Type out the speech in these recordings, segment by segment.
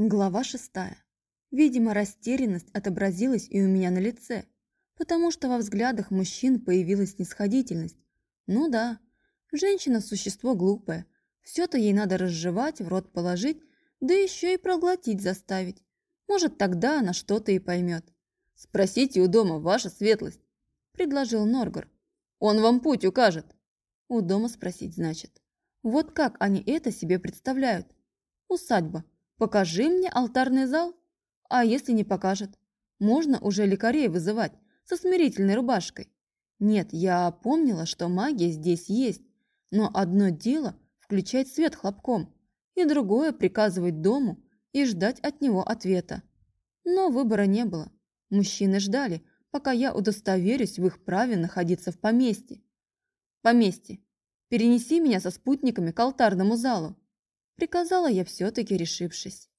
Глава шестая. Видимо, растерянность отобразилась и у меня на лице, потому что во взглядах мужчин появилась снисходительность. Ну да, женщина – существо глупое. Все-то ей надо разжевать, в рот положить, да еще и проглотить заставить. Может, тогда она что-то и поймет. «Спросите у дома, ваша светлость», – предложил Норгор. «Он вам путь укажет». У дома спросить, значит. Вот как они это себе представляют? Усадьба – Покажи мне алтарный зал. А если не покажет? Можно уже лекарей вызывать со смирительной рубашкой. Нет, я помнила, что магия здесь есть, но одно дело включать свет хлопком, и другое приказывать дому и ждать от него ответа. Но выбора не было. Мужчины ждали, пока я удостоверюсь в их праве находиться в поместье. Поместье. Перенеси меня со спутниками к алтарному залу приказала я все-таки решившись.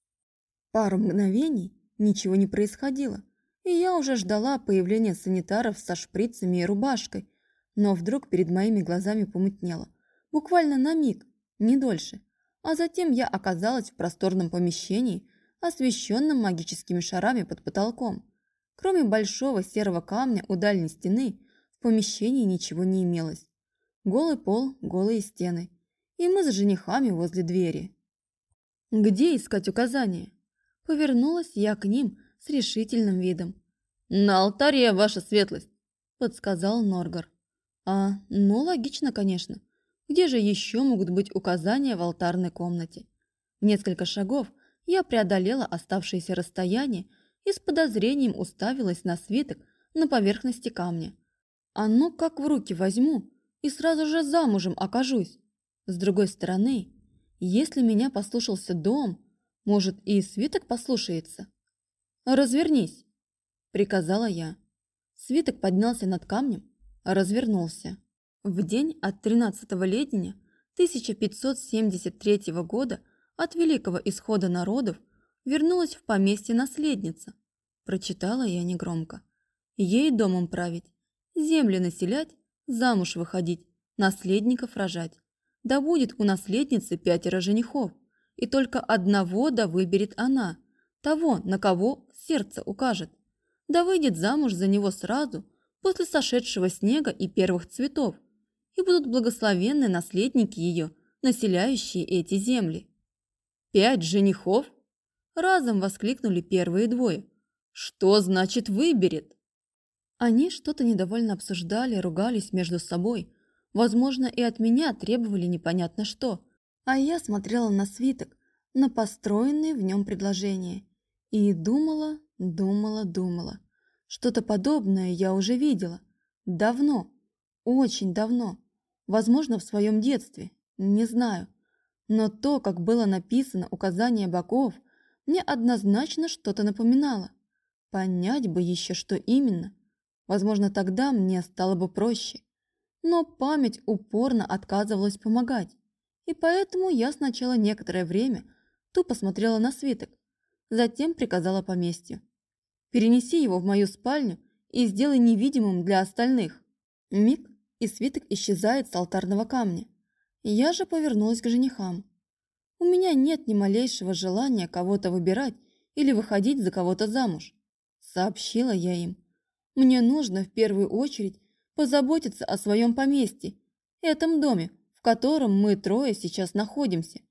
Пару мгновений ничего не происходило, и я уже ждала появления санитаров со шприцами и рубашкой, но вдруг перед моими глазами помутнело. Буквально на миг, не дольше. А затем я оказалась в просторном помещении, освещенном магическими шарами под потолком. Кроме большого серого камня у дальней стены, в помещении ничего не имелось. Голый пол, голые стены – и мы с женихами возле двери. Где искать указания? Повернулась я к ним с решительным видом. «На алтаре, ваша светлость!» – подсказал Норгар. «А, ну логично, конечно. Где же еще могут быть указания в алтарной комнате?» В несколько шагов я преодолела оставшееся расстояние и с подозрением уставилась на свиток на поверхности камня. «А ну как в руки возьму и сразу же замужем окажусь!» С другой стороны, если меня послушался дом, может и свиток послушается. «Развернись!» – приказала я. Свиток поднялся над камнем, развернулся. В день от 13-го ледения 1573 года от великого исхода народов вернулась в поместье наследница. Прочитала я негромко. Ей домом править, земли населять, замуж выходить, наследников рожать. Да будет у наследницы пятеро женихов, и только одного да выберет она, того, на кого сердце укажет. Да выйдет замуж за него сразу, после сошедшего снега и первых цветов, и будут благословенны наследники ее, населяющие эти земли. «Пять женихов?» Разом воскликнули первые двое. «Что значит выберет?» Они что-то недовольно обсуждали, ругались между собой – Возможно, и от меня требовали непонятно что. А я смотрела на свиток, на построенные в нем предложения. И думала, думала, думала. Что-то подобное я уже видела. Давно. Очень давно. Возможно, в своем детстве. Не знаю. Но то, как было написано указание богов, мне однозначно что-то напоминало. Понять бы еще, что именно. Возможно, тогда мне стало бы проще. Но память упорно отказывалась помогать, и поэтому я сначала некоторое время тупо смотрела на свиток, затем приказала поместью. «Перенеси его в мою спальню и сделай невидимым для остальных». Миг, и свиток исчезает с алтарного камня. Я же повернулась к женихам. У меня нет ни малейшего желания кого-то выбирать или выходить за кого-то замуж. Сообщила я им. Мне нужно в первую очередь позаботиться о своем поместье, этом доме, в котором мы трое сейчас находимся.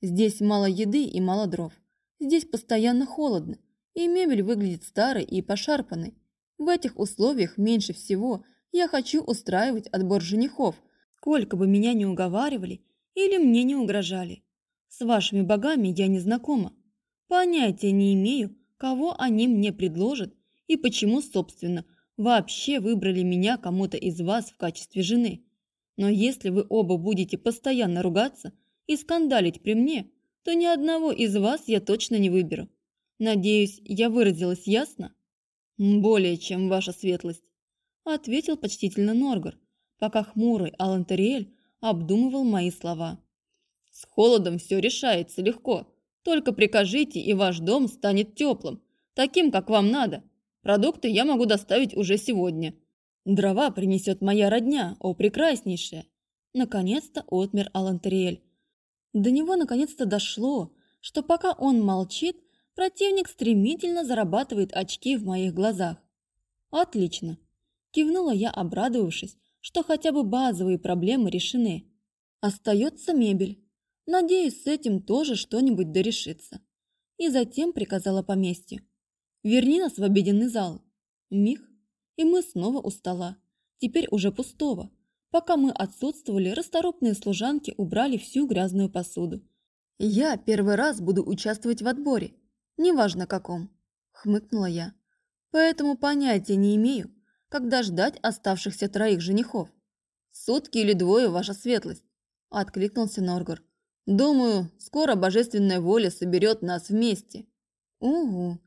Здесь мало еды и мало дров. Здесь постоянно холодно, и мебель выглядит старой и пошарпанной. В этих условиях меньше всего я хочу устраивать отбор женихов, сколько бы меня не уговаривали или мне не угрожали. С вашими богами я не знакома. Понятия не имею, кого они мне предложат и почему, собственно, вообще выбрали меня кому-то из вас в качестве жены. Но если вы оба будете постоянно ругаться и скандалить при мне, то ни одного из вас я точно не выберу. Надеюсь, я выразилась ясно? Более чем ваша светлость, ответил почтительно Норгар, пока хмурый Алантериэль обдумывал мои слова. С холодом все решается легко. Только прикажите, и ваш дом станет теплым, таким, как вам надо. Продукты я могу доставить уже сегодня. Дрова принесет моя родня, о прекраснейшая. Наконец-то отмер Алантериэль. До него наконец-то дошло, что пока он молчит, Противник стремительно зарабатывает очки в моих глазах. Отлично. Кивнула я, обрадовавшись, что хотя бы базовые проблемы решены. Остается мебель. Надеюсь, с этим тоже что-нибудь дорешится. И затем приказала поместью. Верни нас в обеденный зал. Миг, и мы снова у стола. Теперь уже пустого. Пока мы отсутствовали, расторопные служанки убрали всю грязную посуду. «Я первый раз буду участвовать в отборе, неважно каком», – хмыкнула я. «Поэтому понятия не имею, когда ждать оставшихся троих женихов. Сутки или двое, ваша светлость», – откликнулся Норгор. «Думаю, скоро божественная воля соберет нас вместе». «Угу,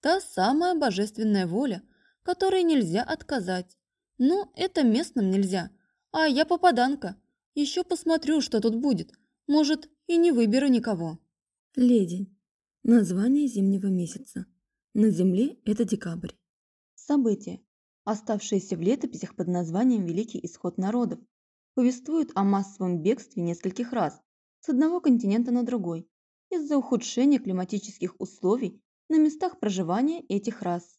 та самая божественная воля, которой нельзя отказать. Но это местным нельзя, а я попаданка. Еще посмотрю, что тут будет. Может, и не выберу никого». Леди. Название зимнего месяца. На Земле это декабрь. События, оставшиеся в летописях под названием «Великий исход народов», повествуют о массовом бегстве нескольких рас с одного континента на другой из-за ухудшения климатических условий на местах проживания этих рас.